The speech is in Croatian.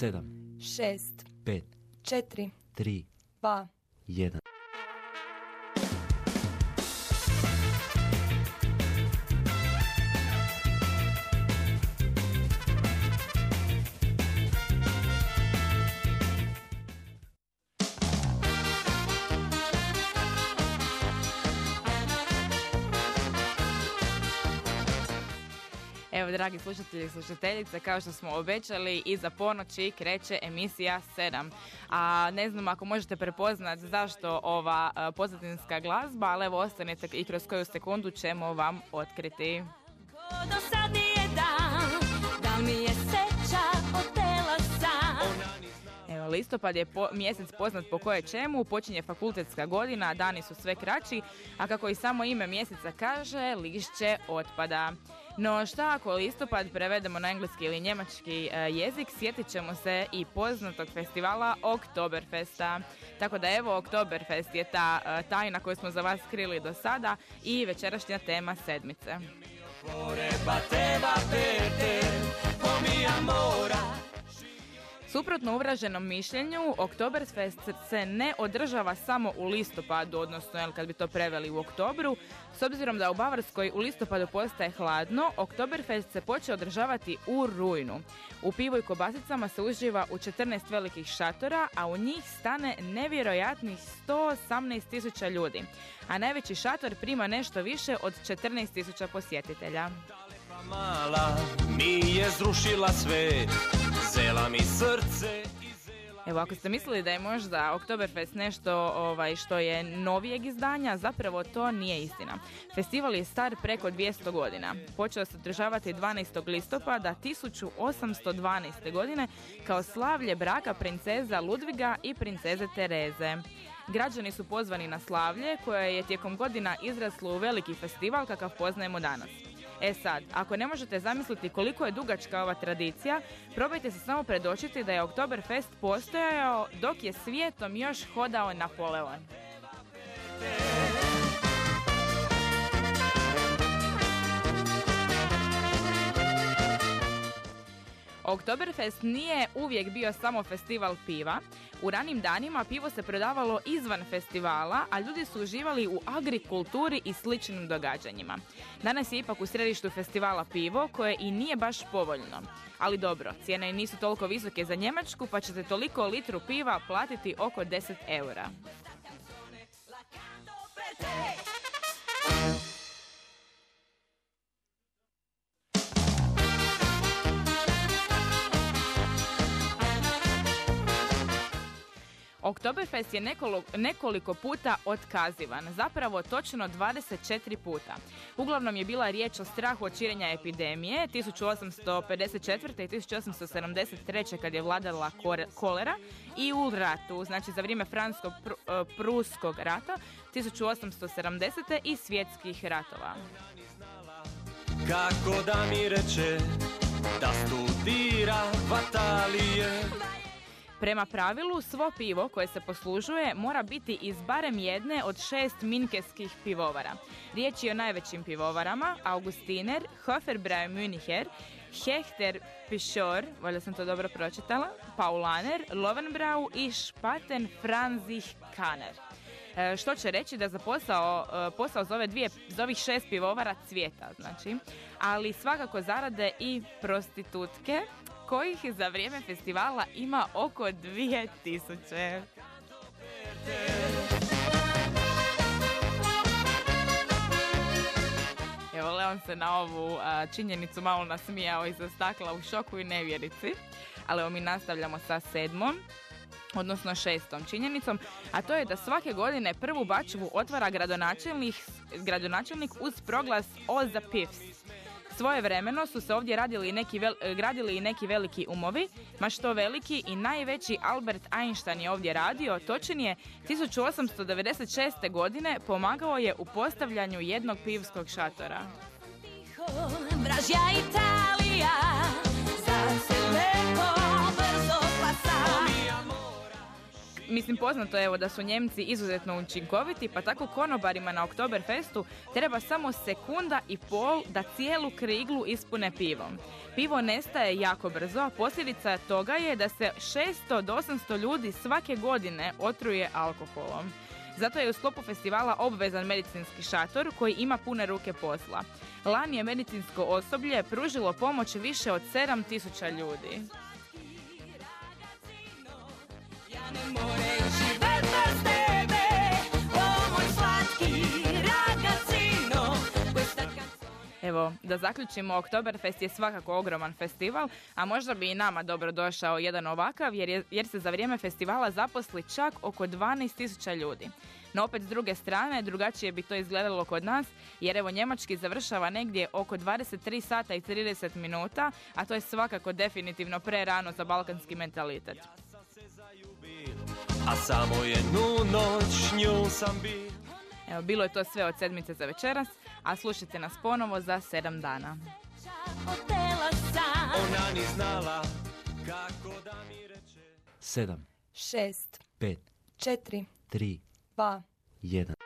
sedam, šest, pet, četiri, tri, dva, jedan. Evo, dragi slušatelji i slušateljice, kao što smo obećali, iza ponoći kreće emisija 7. A ne znam ako možete prepoznati zašto ova a, pozadinska glazba, ali evo ostanite i kroz koju sekundu ćemo vam otkriti. Dosadnije dan, da mi je otela sam Evo, listopad je po- mjesec poznat po koje čemu, počinje fakultetska godina, dani su sve kraći, a kako i samo ime mjeseca kaže, lišće otpada. No šta ako listopad prevedemo na engleski ili njemački e, jezik, sjetit ćemo se i poznatog festivala Oktoberfesta. Tako da evo, Oktoberfest je ta e, tajna koju smo za vas skrili do sada i večerašnja tema sedmice. Suprotno uvraženom mišljenju, Oktoberfest se ne održava samo u listopadu, odnosno jel, kad bi to preveli u oktobru. S obzirom da u Bavarskoj u listopadu postaje hladno, Oktoberfest se počeo održavati u rujnu. U pivu i kobasicama se uživa u 14 velikih šatora, a u njih stane nevjerojatnih 118 tisuća ljudi. A najveći šator prima nešto više od 14 tisuća posjetitelja. mala mi je zrušila sve Zela mi srce Evo, ako ste mislili da je možda Oktoberfest nešto ovaj, što je novijeg izdanja, zapravo to nije istina. Festival je star preko 200 godina. Počeo se održavati 12. listopada 1812. godine kao slavlje braka princeza Ludviga i princeze Tereze. Građani su pozvani na slavlje koje je tijekom godina izraslo u veliki festival kakav poznajemo danas. E sad, ako ne možete zamisliti koliko je dugačka ova tradicija, probajte se samo predočiti da je Oktoberfest postojao dok je svijetom još hodao Napoleon. Oktoberfest nije uvijek bio samo festival piva. U ranim danima pivo se prodavalo izvan festivala, a ljudi su uživali u agrikulturi i sličnim događanjima. Danas je ipak u središtu festivala pivo, koje i nije baš povoljno. Ali dobro, cijene nisu toliko visoke za Njemačku, pa ćete toliko litru piva platiti oko 10 eura. Oktoberfest je nekoliko puta otkazivan, zapravo točno 24 puta. Uglavnom je bila riječ o strahu od širenja epidemije 1854. i 1873. kad je vladala kolera i u ratu, znači za vrijeme fransko-pruskog rata 1870. i svjetskih ratova. Kako da mi reče da studira vatalije Prema pravilu, svo pivo koje se poslužuje mora biti iz barem jedne od šest minkeskih pivovara. Riječ je o najvećim pivovarama, Augustiner, Hofbrau Münicher, Hechter Pischor, valjda sam to dobro pročitala, Paulaner, Lovenbrau i Spaten Franzich Kaner. E, što će reći da za posao, e, posao za, ove dvije, za ovih šest pivovara cvijeta, znači, ali svakako zarade i prostitutke, kojih za vrijeme festivala ima oko 2000. Evo, Leon se na ovu a, činjenicu malo nasmijao iza stakla u šoku i nevjerici. Ali evo mi nastavljamo sa sedmom odnosno šestom činjenicom, a to je da svake godine prvu bačvu otvara gradonačelnik, gradonačelnik uz proglas o za pivs. Svoje vremeno su se ovdje radili neki vel- gradili i neki veliki umovi, ma što veliki i najveći Albert Einstein je ovdje radio, točnije 1896. godine pomagao je u postavljanju jednog pivskog šatora. Vražja Italija mislim, poznato je evo da su Njemci izuzetno učinkoviti, pa tako konobarima na Oktoberfestu treba samo sekunda i pol da cijelu kriglu ispune pivom. Pivo nestaje jako brzo, a posljedica toga je da se 600 do 800 ljudi svake godine otruje alkoholom. Zato je u sklopu festivala obvezan medicinski šator koji ima pune ruke posla. Lani je medicinsko osoblje pružilo pomoć više od 7000 ljudi. Evo, da zaključimo, Oktoberfest je svakako ogroman festival, a možda bi i nama dobro došao jedan ovakav, jer, je, jer se za vrijeme festivala zaposli čak oko 12.000 ljudi. No opet s druge strane, drugačije bi to izgledalo kod nas, jer evo njemački završava negdje oko 23 sata i 30 minuta, a to je svakako definitivno prerano za balkanski mentalitet. A samo jednu noć nju sam bil Evo, bilo je to sve od sedmice za večeras, a slušajte nas ponovo za sedam dana. Ona ni znala kako da mi reče sedam, šest, pet, četiri, tri, dva, jedan.